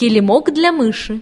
Килимок для мыши.